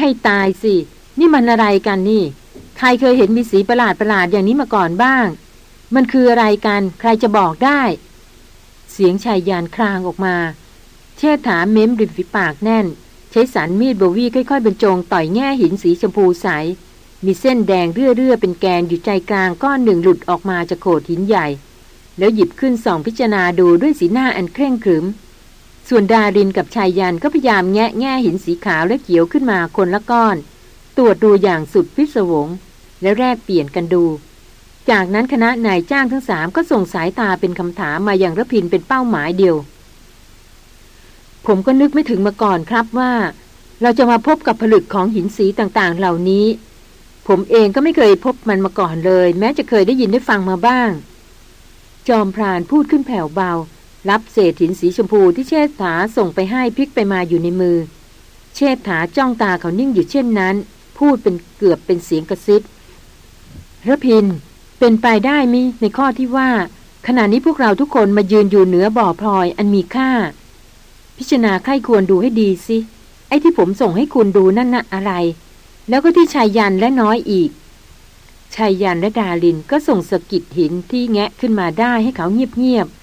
ให้ตายสิ นี่มันอะไรกันนี่ ใครเคยเห็นมีสีประหลาดประหลาดอย่างนี้มาก่อนบ้าง มันคืออะไรกัน ใครจะบอกได้ เสียงชายยานคลางออกมา เชษฐาเม้มริมฝีปากแน่น ใช้สันมีดโบวีค่อยๆบรรจงต่อยแง่หินสีชมพูใส มีเส้นแดงเรื่อๆเป็นแกนอยู่ใจกลางก้อนหนึ่งหลุดออกมาจากโขดหินใหญ่ แล้วหยิบขึ้นส่องพิจารณาดูด้วยสีหน้าอันเคร่งขรึม ส่วนดารินกับชายยันก็พยายามแงะแง่หินสีขาวและเขียวขึ้นมาคนละก้อน ตรวจดูอย่างสุดพิศวง แล้วแรกเปลี่ยนกันดู จากนั้นคณะนายจ้างทั้งสามก็ส่งสายตาเป็นคำถามมาอย่างระพินเป็นเป้าหมายเดียว ผมก็นึกไม่ถึงมาก่อนครับว่า เราจะมาพบกับผลึกของหินสีต่างๆ เหล่านี้ ผมเองก็ไม่เคยพบมันมาก่อนเลย แม้จะเคยได้ยินได้ฟังมาบ้าง จอมพรานพูดขึ้นแผ่วเบา รับเศษหินสีชมพูที่เชษฐาส่งไปให้พลิกไปมาอยู่ในมือ เชษฐาจ้องตาเขานิ่งอยู่เช่นนั้น พูดเป็นเกือบเป็นเสียงกระซิบระพิน เป็นไปได้มิในข้อที่ว่า ขณะนี้พวกเราทุกคนมายืนอยู่เหนือบ่อพลอยอันมีค่า พิจารณาใครควรดูให้ดีสิไอ้ที่ผมส่งให้คุณดูนั่นน่ะอะไร แล้วก็ที่ชายยันและน้อยอีกชายยันและดาลินก็ส่งสกิดหินที่แงะขึ้นมาได้ให้เขาเงียบๆ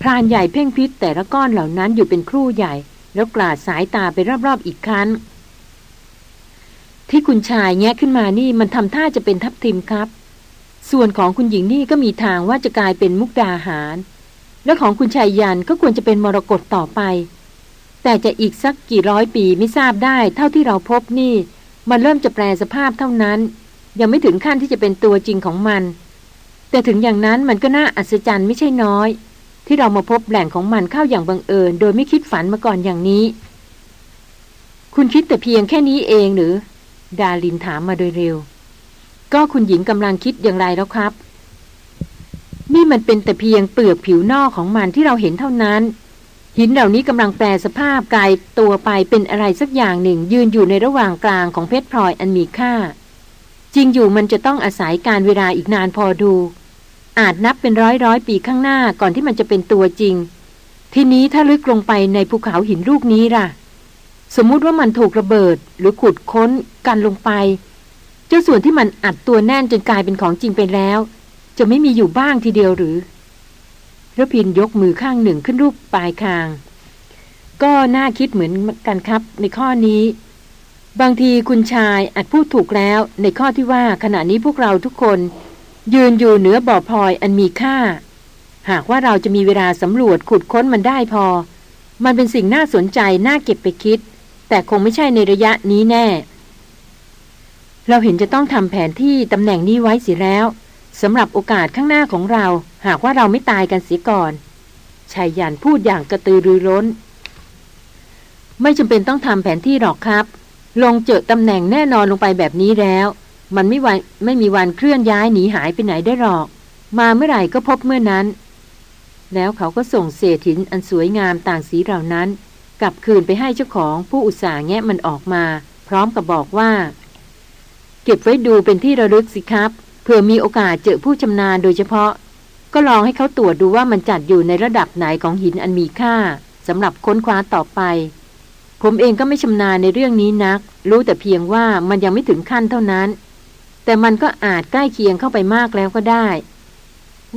พรานใหญ่เพ่งพิษแต่ละก้อนเหล่านั้นอยู่เป็นครู่ใหญ่ แล้วกลาดสายตาไปรอบๆอีกครั้ง ที่คุณชายแงะขึ้นมานี่มันทำท่าจะเป็นทับทิมครับ ส่วนของคุณหญิงนี่ก็มีทางว่าจะกลายเป็นมุกดาหาร และของคุณชายยันก็ควรจะเป็นมรกตต่อไป แต่จะอีกสักกี่ร้อยปีไม่ทราบได้ เท่าที่เราพบนี่ มันเริ่มจะแปลสภาพเท่านั้น ยังไม่ถึงขั้นที่จะเป็นตัวจริงของมัน แต่ถึงอย่างนั้นมันก็น่าอัศจรรย์ไม่ใช่น้อย ที่เรามาพบแหล่งของมันเข้าอย่างบังเอิญ โดยไม่คิดฝันมาก่อนอย่างนี้ คุณคิดแต่เพียงแค่นี้เองหรือ ดาลินถามมาโดยเร็ว ก็คุณหญิงกำลังคิดอย่างไรแล้วครับ นี่มันเป็นแต่เพียงเปลือกผิวนอกของมันที่เราเห็นเท่านั้น หินเหล่านี้กำลังแปลสภาพกลายตัวไปเป็นอะไรสักอย่างหนึ่ง ยืนอยู่ในระหว่างกลางของเพชรพลอยอันมีค่า จริงอยู่มันจะต้องอาศัยการเวลาอีกนานพอดู อาจนับเป็นร้อยร้อยปีข้างหน้าก่อนที่มันจะเป็นตัวจริง ทีนี้ถ้าลึกลงไปในภูเขาหินลูกนี้ล่ะ สมมุติว่ามันถูกระเบิดหรือขุดค้นกันลงไป เจ้าส่วนที่มันอัดตัวแน่นจนกลายเป็นของจริงไปแล้ว จะไม่มีอยู่บ้างทีเดียวหรือระพินยกมือข้างหนึ่งขึ้นรูปปลายคาง ก็น่าคิดเหมือนกันครับ ในข้อนี้ บางทีคุณชายอาจพูดถูกแล้วในข้อที่ว่าขณะนี้พวกเราทุกคน ยืนอยู่เหนือบ่อพลอยอันมีค่า หากว่าเราจะมีเวลาสำรวจขุดค้นมันได้พอ มันเป็นสิ่งน่าสนใจ น่าเก็บไปคิด แต่คงไม่ใช่ในระยะนี้แน่ เราเห็นจะต้องทำแผนที่ตำแหน่งนี้ไว้เสียแล้วสำหรับโอกาสข้างหน้าของเรา หากว่าเราไม่ตายกันเสียก่อนชายยันพูดอย่างกระตือรือร้น ไม่จำเป็นต้องทำแผนที่หรอกครับ ลงเจอตำแหน่งแน่นอนลงไปแบบนี้แล้ว มันไม่วันไม่มีวันเคลื่อนย้ายหนีหายไปไหนได้หรอก มาเมื่อไหร่ก็พบเมื่อนั้น แล้วเขาก็ส่งเศษหินอันสวยงามต่างสีเหล่านั้น กลับคืนไปให้เจ้าของผู้อุตส่าห์แงะมันออกมา พร้อมกับบอกว่า เก็บไว้ดูเป็นที่ระลึกสิครับเผื่อมีโอกาสเจอผู้ชำนาญโดยเฉพาะ ก็ลองให้เขาตรวจดูว่ามันจัดอยู่ในระดับไหนของหินอันมีค่าสำหรับค้นคว้าต่อไป ผมเองก็ไม่ชำนาญในเรื่องนี้นัก รู้แต่เพียงว่ามันยังไม่ถึงขั้นเท่านั้น แต่มันก็อาจใกล้เคียงเข้าไปมากแล้วก็ได้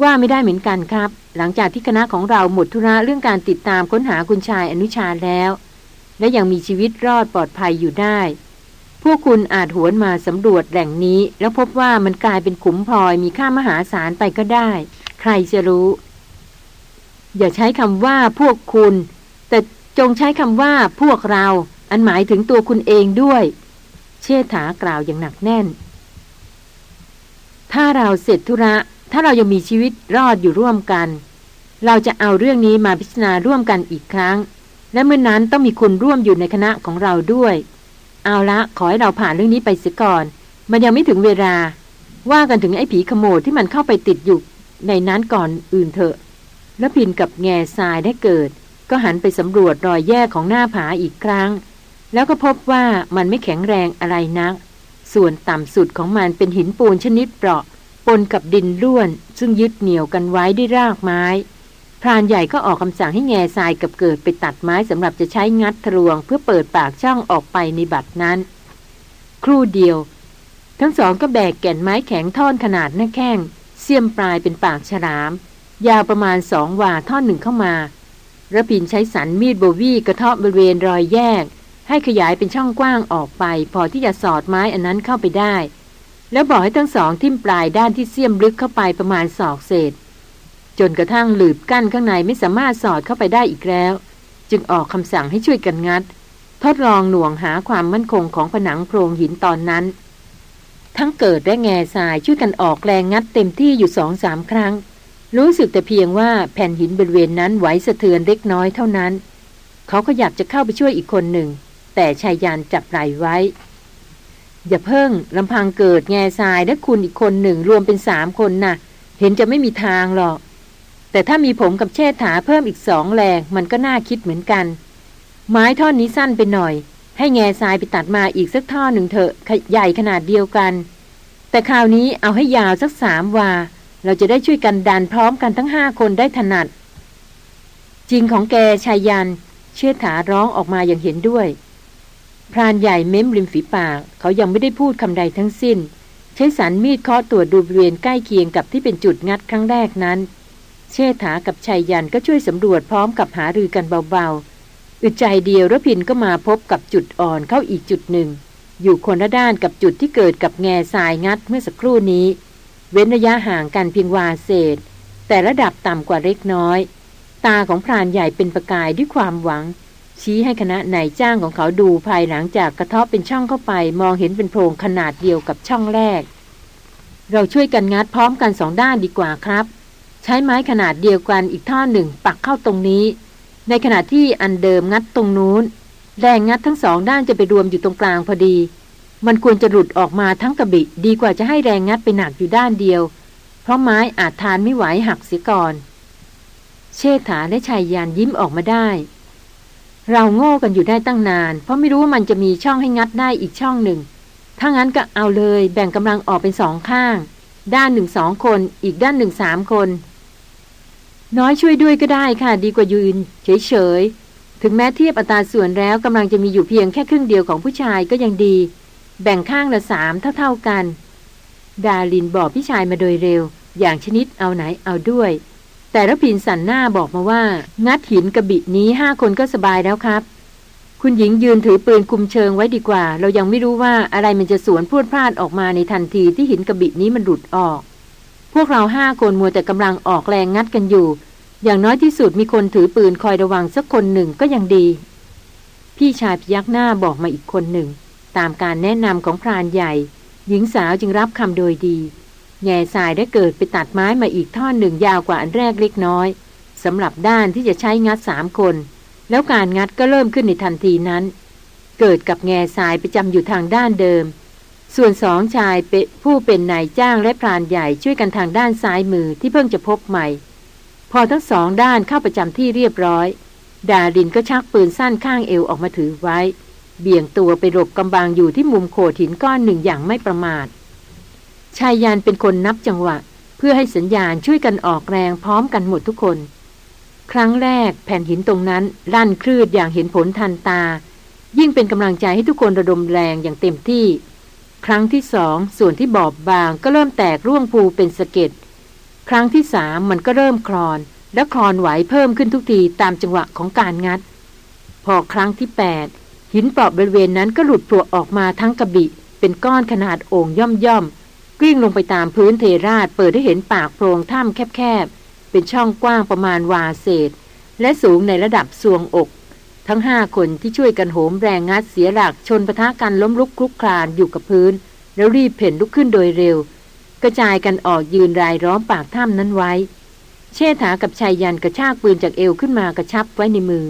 ว่าไม่ได้เหมือนกันครับ หลังจากที่คณะของเราหมดธุระเรื่องการติดตามค้นหาคุณชายอนุชาแล้ว และยังมีชีวิตรอดปลอดภัยอยู่ได้ พวกคุณอาจหวนมาสำรวจแหล่งนี้ แล้วพบว่ามันกลายเป็นขุมพลอยมีค่ามหาศาลไปก็ได้ ใครจะรู้ อย่าใช้คำว่าพวกคุณ แต่จงใช้คำว่าพวกเรา อันหมายถึงตัวคุณเองด้วย เชษฐากล่าวอย่างหนักแน่น ถ้าเราเสร็จธุระ ถ้าเรายังมีชีวิตรอดอยู่ร่วมกัน เราจะเอาเรื่องนี้มาพิจารณาร่วมกันอีกครั้ง และเมื่อนนั้นต้องมีคุณร่วมอยู่ในคณะของเราด้วย เอาละขอให้เราผ่านเรื่องนี้ไปเสียก่อน มันยังไม่ถึงเวลา ว่ากันถึงไอ้ผีขโมดที่มันเข้าไปติดอยู่ในนั้นก่อนอื่นเถอะ แล้วพินกับแง่ทรายได้เกิด ก็หันไปสำรวจรอยแยกของหน้าผาอีกครั้ง แล้วก็พบว่ามันไม่แข็งแรงอะไรนัก ส่วนต่ำสุดของมันเป็นหินปูนชนิดเปราะ ปนกับดินร่วน ซึ่งยึดเหนี่ยวกันไว้ด้วยรากไม้ พรานใหญ่ก็ออกคำสั่งให้แง่ทรายกับเกิดไปตัดไม้สำหรับจะใช้งัดทะลวง เพื่อเปิดปากช่องออกไปในบัดนั้น ครู่เดียว ทั้งสองก็แบกแก่นไม้แข็งท่อนขนาดหน้าแข้งเสียมปลายเป็นปากฉลาม ยาวประมาณสองวาท่อนหนึ่งเข้ามาระพินใช้สันมีดโบวี่กระเทาะบริเวณรอยแยก ให้ขยายเป็นช่องกว้างออกไป พอที่จะสอดไม้อันนั้นเข้าไปได้ แล้วบอกให้ทั้งสองทิ่มปลายด้านที่เสียมลึกเข้าไปประมาณศอกเศษ จนกระทั่งหลืบกั้นข้างในไม่สามารถสอดเข้าไปได้อีกแล้ว จึงออกคำสั่งให้ช่วยกันงัด ทดลองหน่วงหาความมั่นคงของผนังโพรงหินตอนนั้น ทั้งเกิดและแง่ทรายช่วยกันออกแรงงัดเต็มที่อยู่สองสามครั้ง รู้สึกแต่เพียงว่าแผ่นหินบริเวณนั้นไหวสะเทือนเล็กน้อยเท่านั้น เขาก็อยากจะเข้าไปช่วยอีกคนหนึ่ง แต่ชายยานจับไหลไว้ อย่าเพิ่งลำพังเกิดแง่ทรายและคุณอีกคนหนึ่งรวมเป็นสามคนนะ่ะ เห็นจะไม่มีทางหรอก แต่ถ้ามีผมกับเชษฐาเพิ่มอีกสองแรงมันก็น่าคิดเหมือนกัน ไม้ท่อนนี้สั้นไปหน่อย ให้แง่ทรายไปตัดมาอีกสักท่อนหนึ่งเถอะใหญ่ขนาดเดียวกัน แต่คราวนี้เอาให้ยาวสักสามวา เราจะได้ช่วยกันดันพร้อมกันทั้งห้าคนได้ถนัดจริงของแกชายยัน เชื่อถาร้องออกมาอย่างเห็นด้วย พรานใหญ่เม้มริมฝีปาก เขายังไม่ได้พูดคำใดทั้งสิ้น ใช้สันมีดเคาะตรวจดูบริเวณใกล้เคียงกับที่เป็นจุดงัดครั้งแรกนั้น เชษฐากับชายยันก็ช่วยสำรวจพร้อมกับหารือกันเบาๆอึดใจเดียวรพินก็มาพบกับจุดอ่อนเข้าอีกจุดหนึ่ง อยู่คนละด้านกับจุดที่เกิดกับแง่ทรายงัดเมื่อสักครู่นี้ เว้นระยะห่างกันเพียงวาเศษ แต่ระดับต่ำกว่าเล็กน้อย ตาของพรานใหญ่เป็นประกายด้วยความหวัง ชี้ให้คณะนายจ้างของเขาดูภายหลังจากกระทาะเป็นช่องเข้าไป มองเห็นเป็นโพรงขนาดเดียวกับช่องแรก เราช่วยกันงัดพร้อมกันสองด้านดีกว่าครับ ใช้ไม้ขนาดเดียวกันอีกท่อนหนึ่ง ปักเข้าตรงนี้ ในขณะที่อันเดิมงัดตรงนู้นแรงงัดทั้งสองด้านจะไปรวมอยู่ตรงกลางพอดี มันควรจะหลุดออกมาทั้งกระบิดีกว่าจะให้แรงงัดไปหนักอยู่ด้านเดียว เพราะไม้อาจทานไม่ไหวหักเสียก่อน เชษฐาและชายยานยิ้มออกมาได้ เราโง่กันอยู่ได้ตั้งนาน เพราะไม่รู้ว่ามันจะมีช่องให้งัดได้อีกช่องหนึ่ง ถ้างั้นก็เอาเลยแบ่งกำลังออกเป็นสองข้าง ด้านหนึ่งสองคน อีกด้านหนึ่งสามคน น้อยช่วยด้วยก็ได้ค่ะ ดีกว่ายืน เฉยๆ ถึงแม้เทียบอัตราส่วนแล้วกำลังจะมีอยู่เพียงแค่ครึ่งเดียวของผู้ชายก็ยังดี แบ่งข้างละสามเท่าๆกัน ดาลินบอกพี่ชายมาโดยเร็ว อย่างชนิดเอาไหนเอาด้วย แต่ระพินสันหน้าบอกมาว่า งัดหินกระบินี้ห้าคนก็สบายแล้วครับ คุณหญิงยืนถือปืนคุมเชิงไว้ดีกว่า เรายังไม่รู้ว่าอะไรมันจะสวนพูดพลาดออกมาในทันทีที่หินกระบินี้มันหลุดออก พวกเราห้าคนมัวแต่กำลังออกแรงงัดกันอยู่ อย่างน้อยที่สุดมีคนถือปืนคอยระวังสักคนหนึ่งก็ยังดี พี่ชายพยักหน้าบอกมาอีกคนหนึ่ง ตามการแนะนำของพรานใหญ่ หญิงสาวจึงรับคำโดยดี แง่สายได้เกิดไปตัดไม้มาอีกท่อนหนึ่งยาวกว่าอันแรกเล็กน้อยสำหรับด้านที่จะใช้งัดสามคน แล้วการงัดก็เริ่มขึ้นในทันทีนั้น เกิดกับแง่สายประจำอยู่ทางด้านเดิม ส่วนสองชายผู้เป็นนายจ้างและพรานใหญ่ช่วยกันทางด้านซ้ายมือที่เพิ่งจะพบใหม่ พอทั้งสองด้านเข้าประจำที่เรียบร้อย ดารินก็ชักปืนสั้นข้างเอวออกมาถือไว้ เบี่ยงตัวไปหลบกำบังอยู่ที่มุมโขดหินก้อนหนึ่งอย่างไม่ประมาท ชายยานเป็นคนนับจังหวะ เพื่อให้สัญญาณช่วยกันออกแรงพร้อมกันหมดทุกคน ครั้งแรกแผ่นหินตรงนั้นลั่นคลืดอย่างเห็นผลทันตา ยิ่งเป็นกำลังใจให้ทุกคนระดมแรงอย่างเต็มที่ ครั้งที่สองส่วนที่บอบบางก็เริ่มแตกร่วงภูเป็นสะเก็ดครั้งที่สามมันก็เริ่มคลอน และคลอนไหวเพิ่มขึ้นทุกทีตามจังหวะของการงัด พอครั้งที่แปดหินเปราะบริเวณนั้นก็หลุดปลวกออกมาทั้งกระบิ เป็นก้อนขนาดโอ่งย่อมย่อม กลิ้งลงไปตามพื้นเทราดเปิดให้เห็นปากโพรงถ้ำแคบๆ เป็นช่องกว้างประมาณวาเศษ และสูงในระดับสวงอก ทั้งห้าคนที่ช่วยกันโหมแรงงัดเสียหลักชนปะทะกันล้มลุกคลุกคลานอยู่กับพื้น แล้วรีบเพ่นลุกขึ้นโดยเร็ว กระจายกันออกยืนรายล้อมปากถ้ำนั้นไว้ เชษฐากับชายยันกระชากปืนจากเอวขึ้นมากระชับไว้ในมือ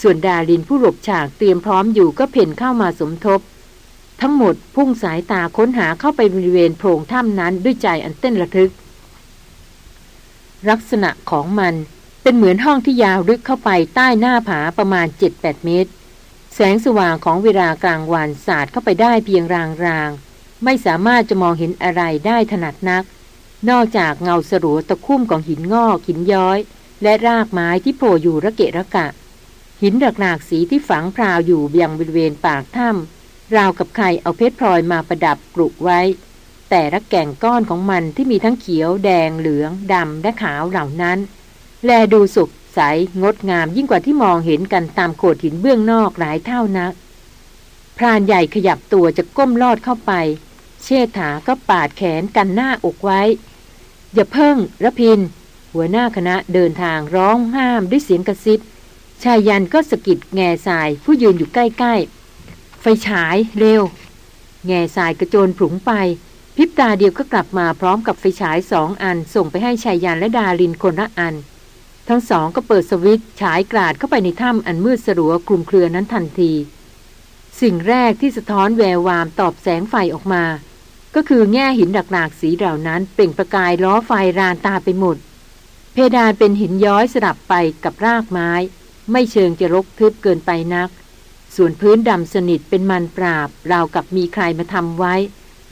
ส่วนดารินผู้หลบฉากเตรียมพร้อมอยู่ก็เพ่นเข้ามาสมทบ ทั้งหมดพุ่งสายตาค้นหาเข้าไปบริเวณโพรงถ้ำนั้นด้วยใจอันเต้นระทึก ลักษณะของมันเป็นเหมือนห้องที่ยาวลึกเข้าไปใต้หน้าผาประมาณ 7-8 เมตร แสงสว่างของเวลากลางวันสาดเข้าไปได้เพียงรางๆ ไม่สามารถจะมองเห็นอะไรได้ถนัดนัก นอกจากเงาสรัวตะคุ่มของหินงอกหินย้อย และรากไม้ที่โผล่อยู่ระเกะระกะ หินหลากหลากสีที่ฝังพราวอยู่ยังบริเวณปากถ้ำ ราวกับใครเอาเพชรพลอยมาประดับกรุไว้ แต่ละแก่งก้อนของมันที่มีทั้งเขียวแดงเหลืองดำและขาวเหล่านั้น แลดูสุกใสงดงามยิ่งกว่าที่มองเห็นกันตามโขดหินเบื้องนอกหลายเท่านัก พรานใหญ่ขยับตัวจะก้มลอดเข้าไป เชษฐาก็ปาดแขนกันหน้าอกไว้ อย่าเพิ่งระพิน หัวหน้าคณะเดินทางร้องห้ามด้วยเสียงกระซิบชายยันก็สะกิดแง่ทรายผู้ยืนอยู่ใกล้ ๆ ไฟฉายเร็ว แง่ทรายกระโจนผุงไปพิบตาเดียวก็กลับมาพร้อมกับไฟฉายสองอัน ส่งไปให้ชายยันและดารินคนละอัน ทั้งสองก็เปิดสวิตช์ฉายกราดเข้าไปในถ้ำอันมืดสลัวกลุ่มเครือนั้นทันที สิ่งแรกที่สะท้อนแวววามตอบแสงไฟออกมา ก็คือแง่หินหลากๆสีเหล่านั้นเปล่งประกายล้อไฟรานตาไปหมด เพดานเป็นหินย้อยสลับไปกับรากไม้ ไม่เชิงจะรกทึบเกินไปนัก ส่วนพื้นดำสนิทเป็นมันปราบ ราวกับมีใครมาทำไว้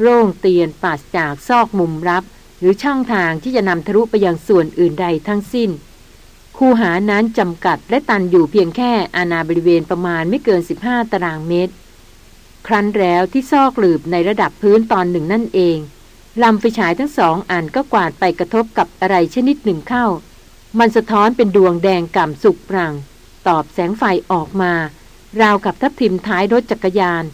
โร่งเตียนปราศจากซอกมุมรับ หรือช่องทางที่จะนำทะลุไปยังส่วนอื่นใดทั้งสิ้น คูหานั้นจำกัดและตันอยู่เพียงแค่อาณาบริเวณประมาณไม่เกิน 15 ตารางเมตร ครั้นแล้วที่ซอกหลืบในระดับพื้นตอนหนึ่งนั่นเองลำไฟฉายทั้งสองอันก็กวาดไปกระทบกับอะไรชนิดหนึ่งเข้า มันสะท้อนเป็นดวงแดงก่ำสุกปรัง ตอบแสงไฟออกมา ราวกับทับทิมท้ายรถจักรยาน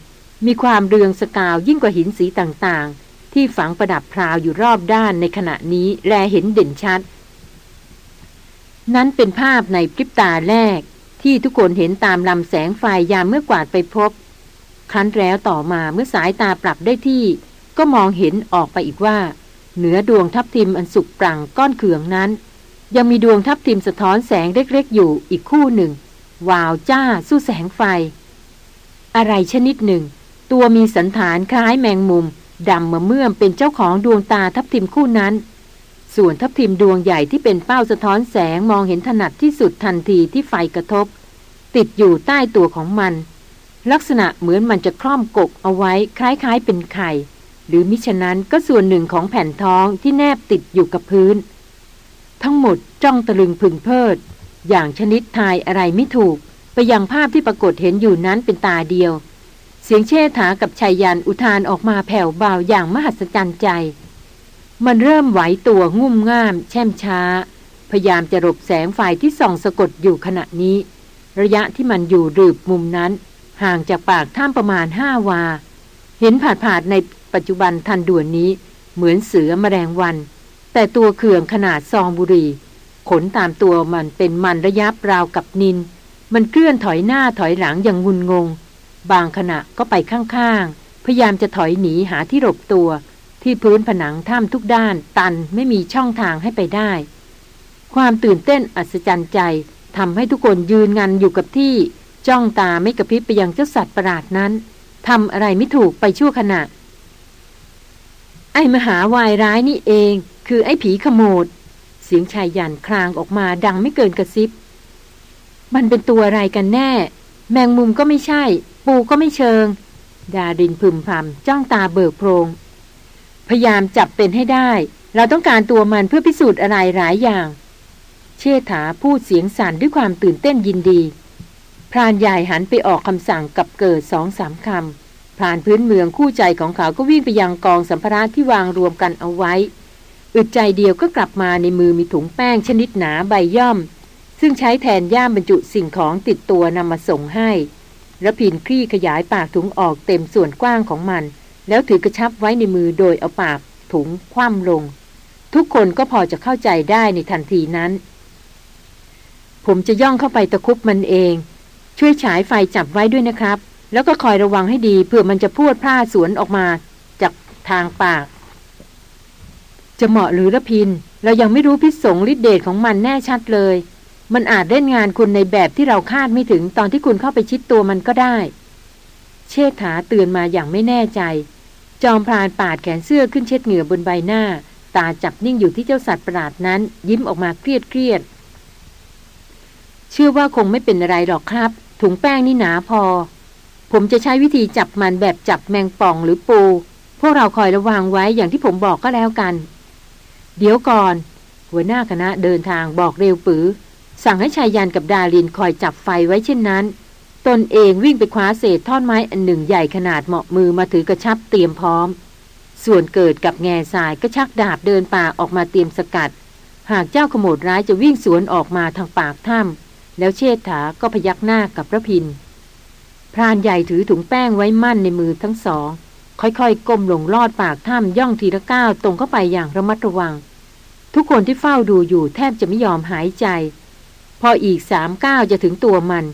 มีความเรืองสกาวยิ่งกว่าหินสีต่างๆ ที่ฝังประดับพราวอยู่รอบด้านในขณะนี้แลเห็นเด่นชัด นั้นเป็นภาพในพริบตาแรก ที่ทุกคนเห็นตามลำแสงไฟยามเมื่อกวาดไปพบ ครั้นแล้วต่อมาเมื่อสายตาปรับได้ที่ ก็มองเห็นออกไปอีกว่า เหนือดวงทับทิมอันสุกปรังก้อนเขืองนั้น ยังมีดวงทับทิมสะท้อนแสงเล็กๆอยู่อีกคู่หนึ่ง วาวจ้าสู้แสงไฟ อะไรชนิดหนึ่ง ตัวมีสันฐานคล้ายแมงมุมดำมาเมื่อมเป็นเจ้าของดวงตาทับทิมคู่นั้น ส่วนทับทิมดวงใหญ่ที่เป็นเป้าสะท้อนแสงมองเห็นถนัดที่สุดทันทีที่ไฟกระทบ ติดอยู่ใต้ตัวของมัน ลักษณะเหมือนมันจะคล่อมกกเอาไว้คล้ายๆเป็นไข่ หรือมิฉะนั้นก็ส่วนหนึ่งของแผ่นท้องที่แนบติดอยู่กับพื้น ทั้งหมดจ้องตะลึงพึงเพิด อย่างชนิดทายอะไรไม่ถูก ไปยังภาพที่ปรากฏเห็นอยู่นั้นเป็นตาเดียว เสียงเชษฐากับชายยันอุทานออกมาแผ่วเบาอย่างมหัศจรรย์ใจ มันเริ่มไหวตัวงุ่มง่าม แช่มช้า พยายามจะรบแสงไฟที่ส่องสะกดอยู่ขณะนี้ ระยะที่มันอยู่รืบมุมนั้น ห่างจากปากถ้ำประมาณห้าวา เห็นผาดผาดในปัจจุบันทันด่วนนี้ เหมือนเสือแมลงวัน แต่ตัวเขื่องขนาดซองบุรี ขนตามตัวมันเป็นมันระยับราวกับนิน มันเคลื่อนถอยหน้าถอยหลังอย่างงุนงง บางขณะก็ไปข้างๆ พยายามจะถอยหนีหาที่หลบตัว ที่พื้นผนังถ้ำทุกด้าน ตันไม่มีช่องทางให้ไปได้ ความตื่นเต้นอัศจรรย์ใจทำให้ทุกคนยืนงันอยู่กับที่ จ้องตาไม่กระพริบไปยังเจ้าสัตว์ประหลาดนั้นทำอะไรไม่ถูกไปชั่วขณะ ไอ้มหาวายร้ายนี่เอง คือไอ้ผีขโมด เสียงชายยันคลางออกมาดังไม่เกินกระซิบ มันเป็นตัวอะไรกันแน่ แมงมุมก็ไม่ใช่ ปูก็ไม่เชิง ดาดินพึมพำจ้องตาเบิกโพรง พยายามจับเป็นให้ได้ เราต้องการตัวมันเพื่อพิสูจน์อะไรหลายอย่าง เชษฐาพูดเสียงสั่นด้วยความตื่นเต้นยินดี พรานใหญ่หันไปออกคำสั่งกับเกิดสองสามคำพรานพื้นเมืองคู่ใจของเขาก็วิ่งไปยังกองสัมภาระที่วางรวมกันเอาไว้ อึดใจเดียวก็กลับมาในมือมีถุงแป้งชนิดหนาใบย่อม ซึ่งใช้แทนย่ามบรรจุสิ่งของติดตัวนำมาส่งให้ระพินคลี่ขยายปากถุงออกเต็มส่วนกว้างของมัน แล้วถือกระชับไว้ในมือโดยเอาปากถุงคว่ำลง ทุกคนก็พอจะเข้าใจได้ในทันทีนั้น ผมจะย่องเข้าไปตะคุบมันเอง ช่วยฉายไฟจับไว้ด้วยนะครับ แล้วก็คอยระวังให้ดีเผื่อมันจะพูดพลาดสวนออกมาจากทางปาก จะเหมาะหรือละพิน เรายังไม่รู้พิษสงฤทธิเดชของมันแน่ชัดเลย มันอาจเล่นงานคุณในแบบที่เราคาดไม่ถึงตอนที่คุณเข้าไปชิดตัวมันก็ได้ เชษฐาเตือนมาอย่างไม่แน่ใจ จอมพรานปาดแขนเสื้อขึ้นเช็ดเหงื่อบนใบหน้า ตาจับนิ่งอยู่ที่เจ้าสัตว์ประหลาดนั้น ยิ้มออกมาเครียดเครียดเชื่อว่าคงไม่เป็นอะไรหรอกครับ ถุงแป้งนี่หนาพอ ผมจะใช้วิธีจับมันแบบจับแมงป่องหรือปู พวกเราคอยระวังไว้อย่างที่ผมบอกก็แล้วกัน เดี๋ยวก่อน หัวหน้าคณะเดินทางบอกเร็วปือ สั่งให้ชายยันกับดาลินคอยจับไฟไว้เช่นนั้น ตนเองวิ่งไปคว้าเศษท่อนไม้อันหนึ่งใหญ่ขนาดเหมาะมือมาถือกระชับเตรียมพร้อม ส่วนเกิดกับแง่สายก็ชักดาบเดินป่าออกมาเตรียมสกัด หากเจ้าขโมดร้ายจะวิ่งสวนออกมาทางปากถ้ำแล้วเชษฐาก็พยักหน้ากับพระพินพรานใหญ่ถือถุงแป้งไว้มั่นในมือทั้งสอง ค่อยๆก้มลงลอดปากถ้ำย่องทีละก้าวตรงเข้าไปอย่างระมัดระวัง ทุกคนที่เฝ้าดูอยู่แทบจะไม่ยอมหายใจ พออีกสามก้าวจะถึงตัวมัน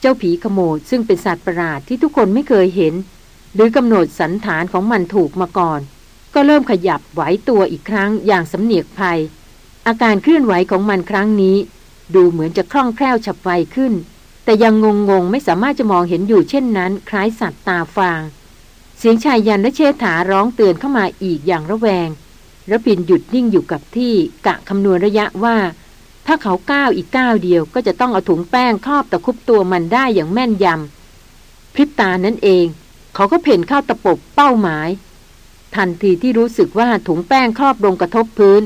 เจ้าผีขโมดซึ่งเป็นสัตว์ประหลาดที่ทุกคนไม่เคยเห็น หรือกำหนดสันฐานของมันถูกมาก่อน ก็เริ่มขยับไหวตัวอีกครั้งอย่างสำเนียกภัย อาการเคลื่อนไหวของมันครั้งนี้ ดูเหมือนจะคล่องแคล่วฉับไวขึ้น แต่ยังงงงไม่สามารถจะมองเห็นอยู่เช่นนั้น คล้ายสัตว์ตาฟาง เสียงชายยันและเชษฐาร้องเตือนเข้ามาอีกอย่างระแวงระพินหยุดนิ่งอยู่กับที่กะคำนวณระยะว่า ถ้าเขาก้าวอีกก้าวเดียวก็จะต้องเอาถุงแป้งครอบตะคุบตัวมันได้อย่างแม่นยำพริบตานั่นเอง เขาก็เพ่นเข้าตะปบเป้าหมาย ทันทีที่รู้สึกว่าถุงแป้งครอบลงกระทบพื้น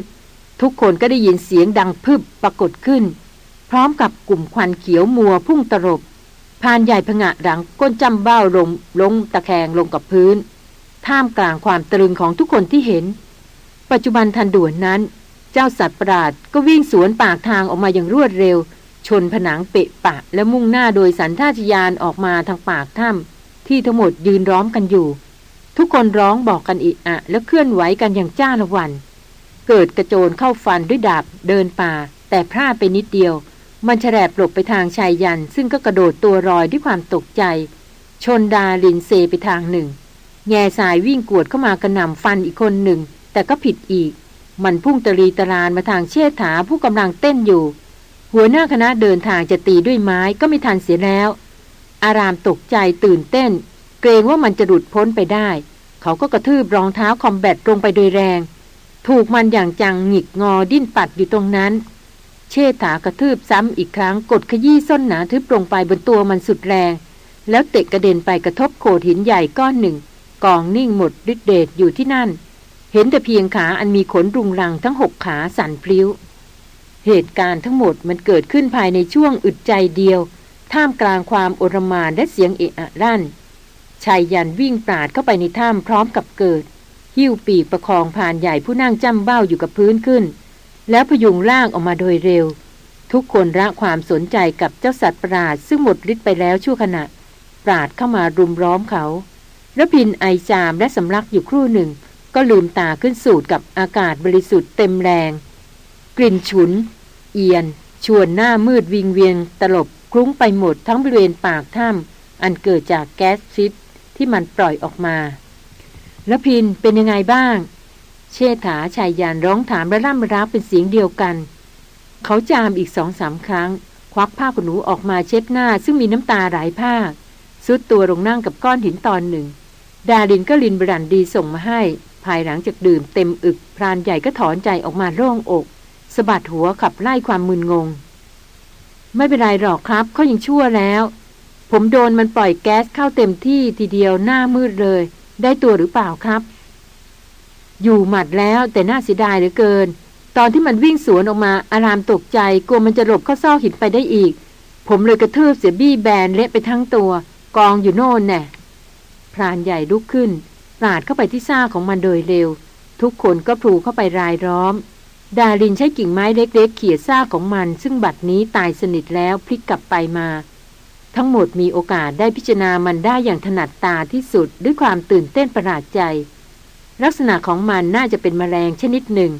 ทุกคนก็ได้ยินเสียงดังพึบปรากฏขึ้น พร้อมกับกลุ่มควันเขียวมัวพุ่งตรบ พานใหญ่ผงะหลังก้นจำเบ้าลงลงตะแคงลงกับพื้น ท่ามกลางความตรึงของทุกคนที่เห็น ปัจจุบันทันด่วนนั้น เจ้าสัตว์ประหลาดก็วิ่งสวนปากทางออกมาอย่างรวดเร็ว ชนผนังเปะปะ และมุ่งหน้าโดยสันท่าชยานออกมาทางปากถ้ำที่ทั้งหมดยืนร้อมกันอยู่ ทุกคนร้องบอกกันอีกอะ และเคลื่อนไหวกันอย่างจ้าละวัน เกิดกระโจนเข้าฟันด้วยดาบเดินป่า แต่พลาดไปนิดเดียว มันแฉลบหลบไปทางชายยัน ซึ่งก็กระโดดตัวรอยด้วยความตกใจ ชนดาลินเซไปทางหนึ่ง แง่สายวิ่งกวดเข้ามากระหน่ำฟันอีกคนหนึ่ง แต่ก็ผิดอีก มันพุ่งตรีตรานมาทางเชษฐาผู้กำลังเต้นอยู่ หัวหน้าคณะเดินทางจะตีด้วยไม้ก็ไม่ทันเสียแล้ว อารามตกใจตื่นเต้น เกรงว่ามันจะหลุดพ้นไปได้ เขาก็กระทืบรองเท้าคอมแบตลงไปโดยแรง ถูกมันอย่างจังหงิกงอดิ้นปัดอยู่ตรงนั้น เชษฐากระทืบซ้ำอีกครั้งกดขยี้ส้นหนาทึบลงไปบนตัวมันสุดแรง แล้วเตะกระเด็นไปกระทบโขดหินใหญ่ก้อนหนึ่ง กองนิ่งหมดฤทธิเดชอยู่ที่นั่น เห็นแต่เพียงขาอันมีขนรุงรังทั้งหกขาสั่นพลิ้ว เหตุการณ์ทั้งหมดมันเกิดขึ้นภายในช่วงอึดใจเดียว ท่ามกลางความโอรมานและเสียงเอะอะรั่นชายยันวิ่งปราดเข้าไปในถ้ำพร้อมกับเกิด หิ้วปีกประคองผ่านใหญ่ผู้นั่งจ้ำเบ้าอยู่กับพื้นขึ้น แล้วพยุงร่างออกมาโดยเร็ว ทุกคนละความสนใจกับเจ้าสัตว์ประหลาดซึ่งหมดฤทธิ์ไปแล้วชั่วขณะ ปราดเข้ามารุมร้อมเขาแล้วพินไอจามและสำลักอยู่ครู่หนึ่ง ก็ลืมตาขึ้นสูดกับอากาศบริสุทธิ์เต็มแรง กลิ่นฉุน เอียน ชวนหน้ามืดวิงเวียนตลบคลุ้งไปหมดทั้งบริเวณปากถ้ำอันเกิดจากแก๊สฟิตที่มันปล่อยออกมาแล้วพินเป็นยังไงบ้าง เชษฐาชายยานร้องถามและร่ำรับเป็นเสียงเดียวกัน เขาจามอีกสองสามครั้ง ควักผ้าขนหนูออกมาเช็ดหน้า ซึ่งมีน้ำตาหลายผ้าซุดตัวลงนั่งกับก้อนหินตอนหนึ่ง ดารินก็ลินบรันดีส่งมาให้ ภายหลังจากดื่มเต็มอึก พรานใหญ่ก็ถอนใจออกมาโล่งอกสะบัดหัวขับไล่ความมึนงง ไม่เป็นไรหรอกครับเขายังชั่วแล้ว ผมโดนมันปล่อยแก๊สเข้าเต็มที่ทีเดียวหน้ามืดเลย ได้ตัวหรือเปล่าครับ อยู่หมัดแล้วแต่น่าเสียดายเหลือเกิน ตอนที่มันวิ่งสวนออกมาอารามตกใจกลัวมันจะหลบเข้าซอกหินไปได้อีก ผมเลยกระทืบเสียบี้แบนเละไปทั้งตัว กองอยู่โน่นแน่พรานใหญ่ลุกขึ้นปาดเข้าไปที่ซ่าของมันโดยเร็ว ทุกคนก็พลูเข้าไปรายล้อม ดารินใช้กิ่งไม้เล็กๆเขี่ยซ่าของมัน ซึ่งบัดนี้ตายสนิทแล้วพลิกกลับไปมา ทั้งหมดมีโอกาสได้พิจารณามันได้อย่างถนัดตาที่สุดด้วยความตื่นเต้นประหลาดใจ ลักษณะของมันน่าจะเป็นมแมลงชนิดหนึ่ง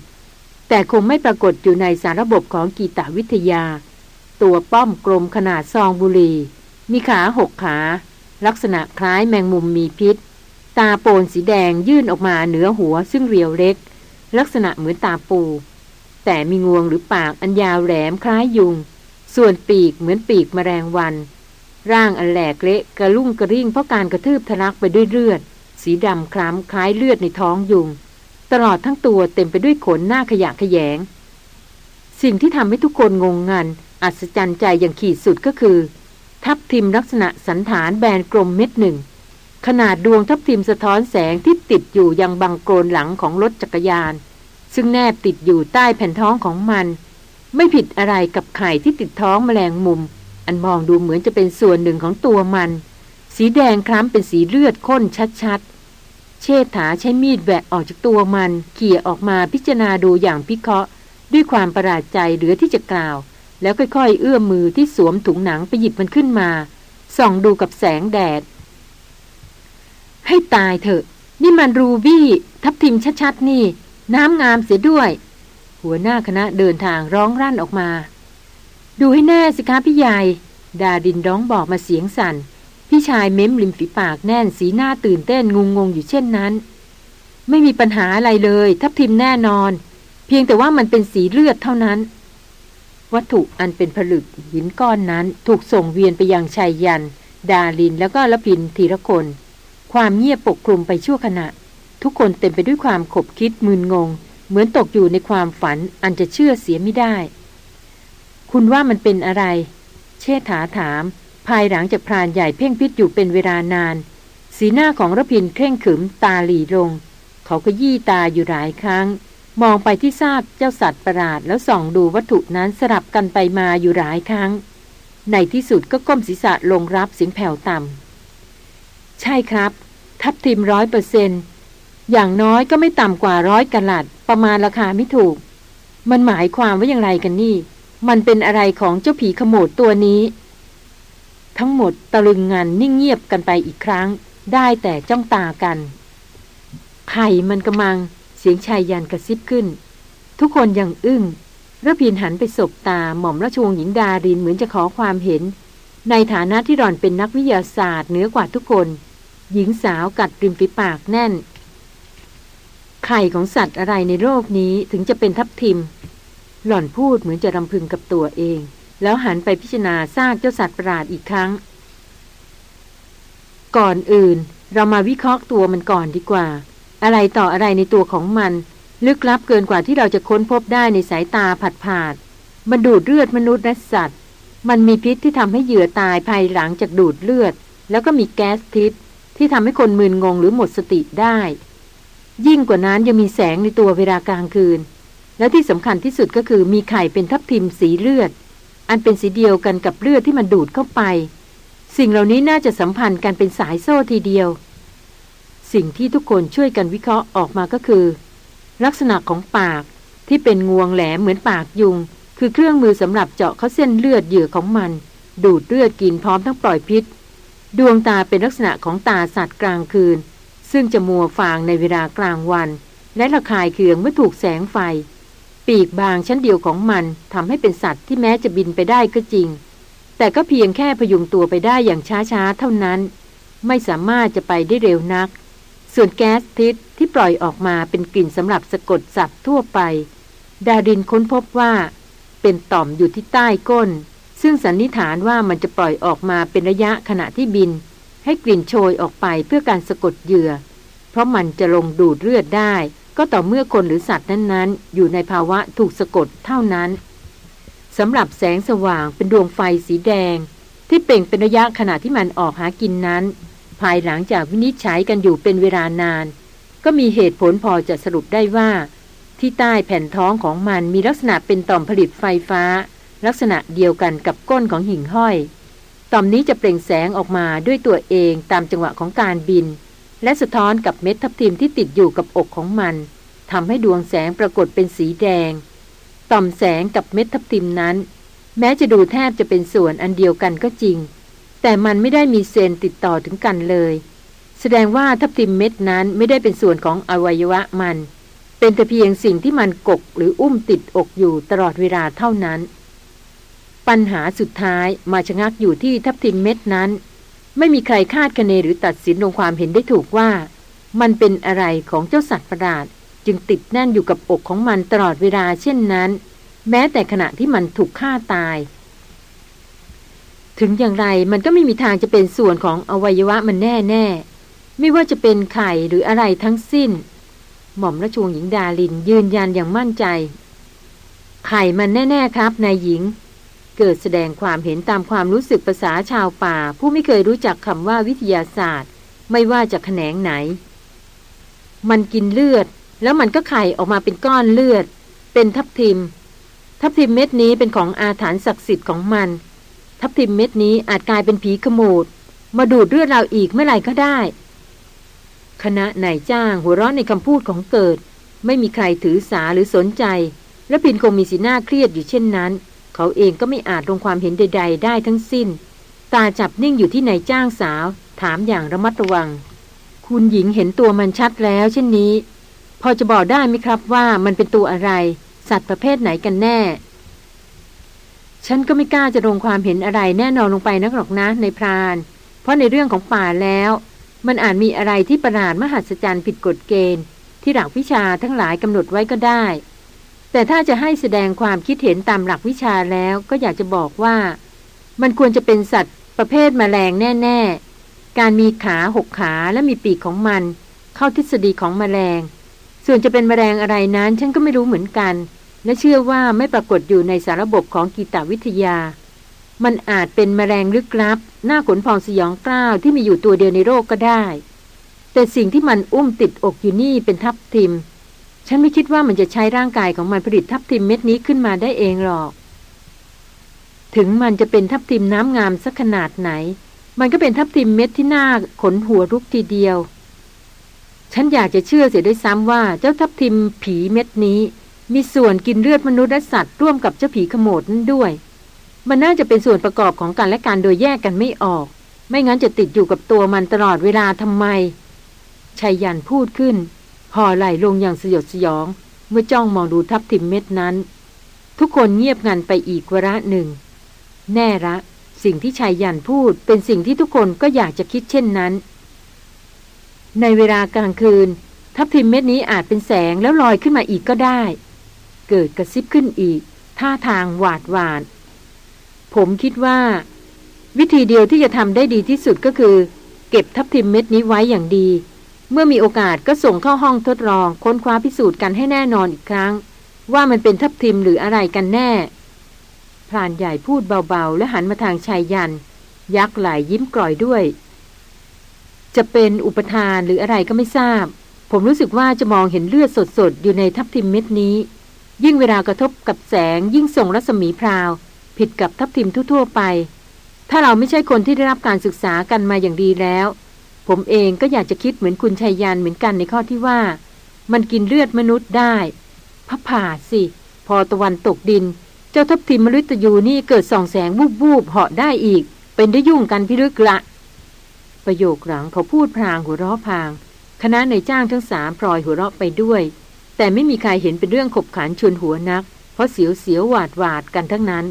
แต่คงไม่ปรากฏอยู่ในสารระบบของกีตาวิทยา ตัวป้อมกลมขนาดซองบุรี มีขาหกขา ลักษณะคล้ายแมงมุมมีพิษ ตาโปนสีแดงยื่นออกมาเหนือหัวซึ่งเรียวเล็ก ลักษณะเหมือนตาปู แต่มีงวงหรือปากอันยาวแหลมคล้ายยุง ส่วนปีกเหมือนปีกมแมลงวัน ร่างอันแหลกเละกระลุ่งกระริ่งเพราะการกระทืบทะลักไปด้วยเลือด สีดำคล้ำคล้ายเลือดในท้องยุง ตลอดทั้งตัวเต็มไปด้วยขนหน้าขยะขยง สิ่งที่ทำให้ทุกคนงงงัน อัศจรรย์ใจอย่างขีดสุดก็คือ ทับทิมลักษณะสันฐานแบนกลมเม็ดหนึ่ง ขนาดดวงทับทิมสะท้อนแสงที่ติดอยู่ยังบังโกนหลังของรถจักรยาน ซึ่งแนบติดอยู่ใต้แผ่นท้องของมัน ไม่ผิดอะไรกับไข่ที่ติดท้องแมลงมุม อันมองดูเหมือนจะเป็นส่วนหนึ่งของตัวมัน สีแดงคล้ำเป็นสีเลือดข้นชัดๆ เชษฐาใช้มีดแหวะออกจากตัวมันเขี่ยออกมาพิจารณาดูอย่างพิเคราะห์ ด้วยความประหลาดใจเหลือที่จะกล่าว แล้วค่อยๆ เอื้อมมือที่สวมถุงหนังไปหยิบมันขึ้นมา ส่องดูกับแสงแดด ให้ตายเถอะ นี่มันรูบี้ทับทิมชัดๆนี่ น้ำงามเสียด้วย หัวหน้าคณะเดินทางร้องรั่นออกมา ดูให้แน่สิคะพี่ใหญ่ดาดินร้องบอกมาเสียงสัน่น พี่ชายเม้มริมฝีปากแน่นสีหน้าตื่นเต้นงงงงอยู่เช่นนั้น ไม่มีปัญหาอะไรเลย ทับทิมแน่นอน เพียงแต่ว่ามันเป็นสีเลือดเท่านั้น วัตถุอันเป็นผลึกหินก้อนนั้นถูกส่งเวียนไปยังชายยัน ดาลินแล้วก็ละพินทีละคน ความเงียบปกคลุมไปชั่วขณะ ทุกคนเต็มไปด้วยความขบคิดมึนงง เหมือนตกอยู่ในความฝันอันจะเชื่อเสียไม่ได้ คุณว่ามันเป็นอะไร เชษฐาถาม ภายหลังจากพรานใหญ่เพ่งพิษอยู่เป็นเวลานาน สีหน้าของระพินเคร่งขึมตาหลีลง เขาก็ยี่ตาอยู่หลายครั้ง มองไปที่ซากเจ้าสัตว์ประหลาดแล้วส่องดูวัตถุนั้นสลับกันไปมาอยู่หลายครั้ง ในที่สุดก็ก้มศีรษะลงรับเสียงแผ่วต่ำใช่ครับ ทับทิมร้อยเปอร์เซนอย่างน้อยก็ไม่ต่ำกว่าร้อยกะลัด ประมาณราคาไม่ถูก มันหมายความว่าอย่างไรกันนี่ มันเป็นอะไรของเจ้าผีขโมดตัวนี้ ทั้งหมดตะลึงงานนิ่งเงียบกันไปอีกครั้ง ได้แต่จ้องตากัน ไข่มันกำลัง เสียงชายยันกระซิบขึ้น ทุกคนยังอึ้งระพินหันไปสบตาหม่อมราชวงศ์หญิงดารินเหมือนจะขอความเห็น ในฐานะที่หล่อนเป็นนักวิทยาศาสตร์เหนือกว่าทุกคน หญิงสาวกัดริมฝีปากแน่น ไข่ของสัตว์อะไรในโลกนี้ถึงจะเป็นทับทิม หล่อนพูดเหมือนจะรำพึงกับตัวเอง แล้วหันไปพิจารณาซากเจ้าสัตว์ประหลาดอีกครั้ง ก่อนอื่น เรามาวิเคราะห์ตัวมันก่อนดีกว่า อะไรต่ออะไรในตัวของมัน ลึกลับเกินกว่าที่เราจะค้นพบได้ในสายตาผัดผาดมันดูดเลือดมนุษย์และสัตว์ มันมีพิษที่ทำให้เหยื่อตายภายหลังจากดูดเลือด แล้วก็มีแก๊สพิษ ที่ทำให้คนมึนงงหรือหมดสติได้ ยิ่งกว่านั้นยังมีแสงในตัวเวลากลางคืน และที่สำคัญที่สุดก็คือมีไข่เป็นทับทิมสีเลือด อันเป็นสีเดียวกันกับเลือดที่มันดูดเข้าไป สิ่งเหล่านี้น่าจะสัมพันธ์กันเป็นสายโซ่ทีเดียว สิ่งที่ทุกคนช่วยกันวิเคราะห์ออกมาก็คือ ลักษณะของปากที่เป็นงวงแหลมเหมือนปากยุง คือเครื่องมือสำหรับเจาะเข้าเส้นเลือดเหยื่อของมัน ดูดเลือดกินพร้อมทั้งปล่อยพิษ ดวงตาเป็นลักษณะของตาสัตว์กลางคืน ซึ่งจะมัวฟางในเวลากลางวัน และระคายเคืองเมื่อถูกแสงไฟ ปีกบางชั้นเดียวของมันทำให้เป็นสัตว์ที่แม้จะบินไปได้ก็จริง แต่ก็เพียงแค่พยุงตัวไปได้อย่างช้าๆ เท่านั้น ไม่สามารถจะไปได้เร็วนัก ส่วนแก๊สทิศที่ปล่อยออกมาเป็นกลิ่นสำหรับสะกดสัตว์ทั่วไป ดารินค้นพบว่า เป็นต่อมอยู่ที่ใต้ก้น ซึ่งสันนิษฐานว่ามันจะปล่อยออกมาเป็นระยะขณะที่บิน ให้กลิ่นโชยออกไปเพื่อการสะกดเหยื่อ เพราะมันจะลงดูดเลือดได้ ก็ต่อเมื่อคนหรือสัตว์นั้นๆ อยู่ในภาวะถูกสะกดเท่านั้นสำหรับแสงสว่างเป็นดวงไฟสีแดง ที่เปล่งเป็นระยะขณะที่มันออกหากินนั้น ภายหลังจากวินิจฉัยกันอยู่เป็นเวลานาน ก็มีเหตุผลพอจะสรุปได้ว่า ที่ใต้แผ่นท้องของมันมีลักษณะเป็นต่อมผลิตไฟฟ้า ลักษณะเดียวกันกับก้นของหิ่งห้อย ต่อมนี้จะเปล่งแสงออกมาด้วยตัวเองตามจังหวะของการบิน และสะท้อนกับเม็ดทับทิมที่ติดอยู่กับอกของมันทำให้ดวงแสงปรากฏเป็นสีแดง ต่อมแสงกับเม็ดทับทิมนั้น แม้จะดูแทบจะเป็นส่วนอันเดียวกันก็จริง แต่มันไม่ได้มีเซนติดต่อถึงกันเลย แสดงว่าทับทิมเม็ดนั้นไม่ได้เป็นส่วนของอวัยวะมัน เป็นแต่เพียงสิ่งที่มันกกหรืออุ้มติดอกอยู่ตลอดเวลาเท่านั้น ปัญหาสุดท้ายมาชะงักอยู่ที่ทับทิมเม็ดนั้น ไม่มีใครคาดคะเนหรือตัดสินลงความเห็นได้ถูกว่า มันเป็นอะไรของเจ้าสัตว์ประหลาด จึงติดแน่นอยู่กับอกของมันตลอดเวลาเช่นนั้น แม้แต่ขณะที่มันถูกฆ่าตาย ถึงอย่างไรมันก็ไม่มีทางจะเป็นส่วนของอวัยวะมันแน่แน่ไม่ว่าจะเป็นไข่หรืออะไรทั้งสิ้น หม่อมราชวงศ์หญิงดาลินยืนยันอย่างมั่นใจ ไข่มันแน่ ๆ ครับนายหญิง เกิดแสดงความเห็นตามความรู้สึกภาษาชาวป่า ผู้ไม่เคยรู้จักคำว่าวิทยาศาสตร์ ไม่ว่าจะแขนงไหน มันกินเลือด แล้วมันก็ไข่ออกมาเป็นก้อนเลือด เป็นทับทิม ทับทิมเม็ดนี้เป็นของอาถรรพ์ศักดิ์สิทธิ์ของมัน ทับทิมเม็ดนี้อาจกลายเป็นผีขโมดมาดูดเลือดเราอีกเมื่อไหร่ก็ได้ คณะนายจ้างหัวเราะในคำพูดของเกิด ไม่มีใครถือสาหรือสนใจ และพินคงมีสีหน้าเครียดอยู่เช่นนั้น เขาเองก็ไม่อาจลงความเห็นใด ๆ ได้ทั้งสิ้น ตาจับนิ่งอยู่ที่นายจ้างสาว ถามอย่างระมัดระวัง คุณหญิงเห็นตัวมันชัดแล้ว เช่นนี้ พอจะบอกได้ไหมครับว่ามันเป็นตัวอะไร สัตว์ประเภทไหนกันแน่ ฉันก็ไม่กล้าจะลงความเห็นอะไรแน่นอนลงไปนักหรอกนะในพราน เพราะในเรื่องของป่าแล้ว มันอาจมีอะไรที่ประหลาดมหัศจรรย์ผิดกฎเกณฑ์ ที่หลักวิชาทั้งหลายกำหนดไว้ก็ได้ แต่ถ้าจะให้แสดงความคิดเห็นตามหลักวิชาแล้วก็อยากจะบอกว่า มันควรจะเป็นสัตว์ประเภทมแมลงแน่ ๆ การมีขาหกขาและมีปีกของมัน เข้าทฤษฎีของมแมลง ส่วนจะเป็นมแมลงอะไรนั้นฉันก็ไม่รู้เหมือนกัน และเชื่อว่าไม่ปรากฏอยู่ในสารบบของกีตวิทยา มันอาจเป็นมแมลงลึกลับ หน้าขนพองสยองกล้าวที่มีอยู่ตัวเดียวในโลกก็ได้ แต่สิ่งที่มันอุ้มติดอกอยู่นี่เป็นทับทิม ฉันไม่คิดว่ามันจะใช้ร่างกายของมันผลิตทับทิมเม็ดนี้ขึ้นมาได้เองหรอก ถึงมันจะเป็นทับทิมน้ำงามสักขนาดไหน มันก็เป็นทับทิมเม็ดที่น่าขนหัวรุกทีเดียว ฉันอยากจะเชื่อเสียด้วยซ้ำว่าเจ้าทับทิมผีเม็ดนี้ มีส่วนกินเลือดมนุษย์และสัตว์ร่วมกับเจ้าผีขโมดนั้นด้วย มันน่าจะเป็นส่วนประกอบของกันและการโดยแยกกันไม่ออก ไม่งั้นจะติดอยู่กับตัวมันตลอดเวลาทำไมชายยันพูดขึ้น พอไหลลงอย่างสยดสยอง เมื่อจ้องมองดูทับทิมเม็ดนั้น ทุกคนเงียบงันไปอีกวาระหนึ่ง แน่ละ สิ่งที่ไชยยันต์พูดเป็นสิ่งที่ทุกคนก็อยากจะคิดเช่นนั้น ในเวลากลางคืน ทับทิมเม็ดนี้อาจเปล่งแสงแล้วลอยขึ้นมาอีกก็ได้ เกิดกระซิบขึ้นอีก ท่าทางหวาดหวั่นผมคิดว่า วิธีเดียวที่จะทำได้ดีที่สุดก็คือ เก็บทับทิมเม็ดนี้ไว้อย่างดี เมื่อมีโอกาสก็ส่งเข้าห้องทดลอง ค้นคว้าพิสูจน์กันให้แน่นอนอีกครั้ง ว่ามันเป็นทับทิมหรืออะไรกันแน่พรานใหญ่พูดเบาๆ และหันมาทางชายยัน ยักไหลยยิ้มกร่อยด้วย จะเป็นอุปทานหรืออะไรก็ไม่ทราบ ผมรู้สึกว่าจะมองเห็นเลือดสดๆ อยู่ในทับทิมเม็ดนี้ ยิ่งเวลากระทบกับแสง ยิ่งส่งรัศมีพราว ผิดกับทับทิมทั่วๆไป ถ้าเราไม่ใช่คนที่ได้รับการศึกษากันมาอย่างดีแล้ว ผมเองก็อยากจะคิดเหมือนคุณชัยยันเหมือนกันในข้อที่ว่า มันกินเลือดมนุษย์ได้พระผ่าสิ พอตะวันตกดิน เจ้าทับทิมมฤตยูนี่เกิดส่องแสงวูบวูบเหาะได้อีก เป็นได้ยุ่งกันพิรึกละประโยคหลังเขาพูดพรางหัวเราะพาง คณะในจ้างทั้งสามพลอยหัวเราะไปด้วย แต่ไม่มีใครเห็นเป็นเรื่องขบขันชวนหัวนัก เพราะเสียวเสียวหวาดหวาดกันทั้งนั้น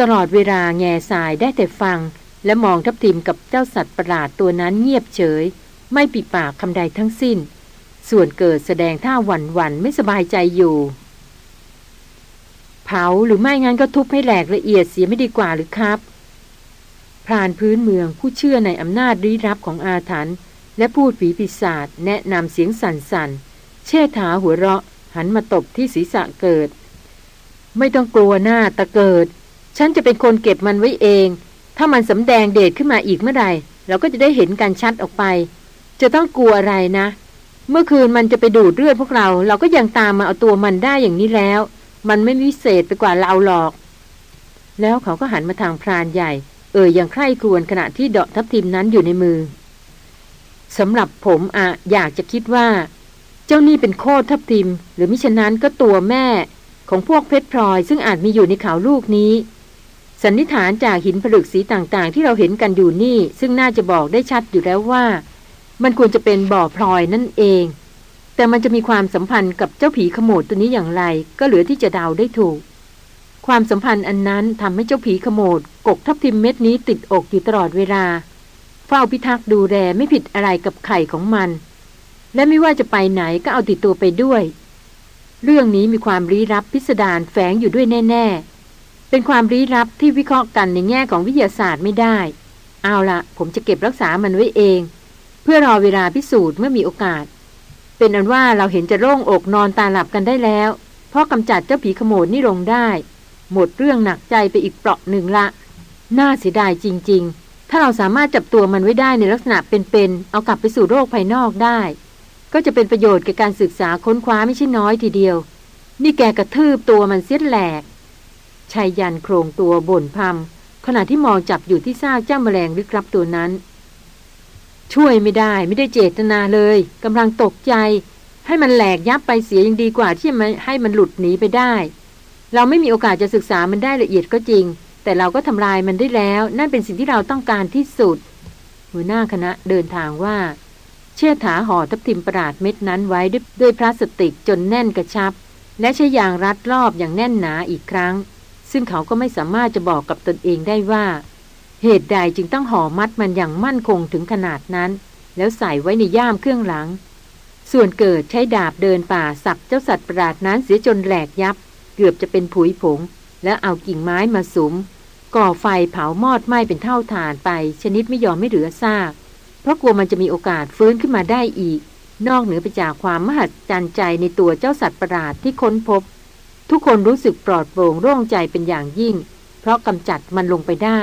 ตลอดเวลาแง่สายได้แต่ฟัง และมองทับทิมกับเจ้าสัตว์ประหลาดตัวนั้นเงียบเฉย ไม่ปิดปากคำใดทั้งสิ้น ส่วนเกิดแสดงท่าหวั่นหวั่นไม่สบายใจอยู่ เผาหรือไม่งั้นก็ทุบให้แหลกละเอียดเสียไม่ดีกว่าหรือครับพรานพื้นเมืองผู้เชื่อในอำนาจรีรับของอาถรรพ์และพูดผีปีศาจแนะนำเสียงสั่นๆ เช่ถาหัวเราะ หันมาตบที่ศีรษะเกิด ไม่ต้องกลัวหน้าตะเกิด ฉันจะเป็นคนเก็บมันไว้เอง ถ้ามันสำแดงเดชขึ้นมาอีกเมื่อใดเราก็จะได้เห็นกันชัดออกไป จะต้องกลัวอะไรนะ เมื่อคืนมันจะไปดูดเลือดพวกเรา เราก็ยังตามมาเอาตัวมันได้อย่างนี้แล้ว มันไม่วิเศษไปกว่าเราหรอก แล้วเขาก็หันมาทางพรานใหญ่ เอ่ยอยังใคร่ครวญขณะที่เดาะทับทิมนั้นอยู่ในมือสำหรับผมอะอยากจะคิดว่า เจ้านี่เป็นโคตรทับทิม หรือมิฉะนั้นก็ตัวแม่ ของพวกเพชรพลอย ซึ่งอาจมีอยู่ในเขาลูกนี้ สันนิษฐานจากหินผลึกสีต่างๆ ที่เราเห็นกันอยู่นี่ ซึ่งน่าจะบอกได้ชัดอยู่แล้วว่า มันควรจะเป็นบ่อพลอยนั่นเอง แต่มันจะมีความสัมพันธ์กับเจ้าผีขโมดตัวนี้อย่างไร ก็เหลือที่จะเดาได้ถูก ความสัมพันธ์อันนั้นทำให้เจ้าผีขโมดกกทับทิมเม็ดนี้ติดอกอยู่ตลอดเวลา เฝ้าพิทักษ์ดูแลไม่ผิดอะไรกับไข่ของมัน และไม่ว่าจะไปไหนก็เอาติดตัวไปด้วย เรื่องนี้มีความลี้ลับพิสดารแฝงอยู่ด้วยแน่ ๆ เป็นความลี้ลับที่วิเคราะห์กันในแง่ของวิทยาศาสตร์ไม่ได้ เอาละผมจะเก็บรักษามันไว้เอง เพื่อรอเวลาพิสูจน์เมื่อมีโอกาส เป็นอันว่าเราเห็นจะโล่งอกนอนตาหลับกันได้แล้ว เพราะกำจัดเจ้าผีขโมดนี่ลงได้ หมดเรื่องหนักใจไปอีกเปราะหนึ่งละ น่าเสียดายจริง ๆ ถ้าเราสามารถจับตัวมันไว้ได้ในลักษณะเป็นๆ เอากลับไปสู่โลกภายนอกได้ ก็จะเป็นประโยชน์แก่การศึกษาค้นคว้าไม่ใช่น้อยทีเดียว นี่แกกระทืบตัวมันเสียแหลก ชายยันโครงตัวบ่นพำขณะที่มองจับอยู่ที่ซากเจ้าแมลงลึกลับตัวนั้น ช่วยไม่ได้ไม่ได้เจตนาเลยกำลังตกใจ ให้มันแหลกยับไปเสียยังดีกว่าที่จะให้มันหลุดหนีไปได้ เราไม่มีโอกาสจะศึกษามันได้ละเอียดก็จริง แต่เราก็ทำลายมันได้แล้ว นั่นเป็นสิ่งที่เราต้องการที่สุด หัวหน้าคณะเดินทางว่า เชื่อถาห่อทับทิมประหลาดเม็ดนั้นไว้ด้วยพลาสติกจนแน่นกระชับ และใช้ยางรัดรอบอย่างแน่นหนาอีกครั้ง ซึ่งเขาก็ไม่สามารถจะบอกกับตนเองได้ว่า เหตุใดจึงต้องห่อมัดมันอย่างมั่นคงถึงขนาดนั้น แล้วใส่ไว้ในย่ามเครื่องหลัง ส่วนเกิดใช้ดาบเดินป่าสับเจ้าสัตว์ประหลาดนั้นเสียจนแหลกยับ เกือบจะเป็นผุยผง แล้วเอากิ่งไม้มาสุม ก่อไฟเผามอดไหม้เป็นเท่าฐานไป ชนิดไม่ยอมไม่เหลือซากเพราะกลัวมันจะมีโอกาสฟื้นขึ้นมาได้อีก นอกเหนือไปจากความมหัศจรรย์ใจในตัวเจ้าสัตว์ประหลาดที่ค้นพบ ทุกคนรู้สึกปลอดโปร่งโล่งใจเป็นอย่างยิ่ง เพราะกำจัดมันลงไปได้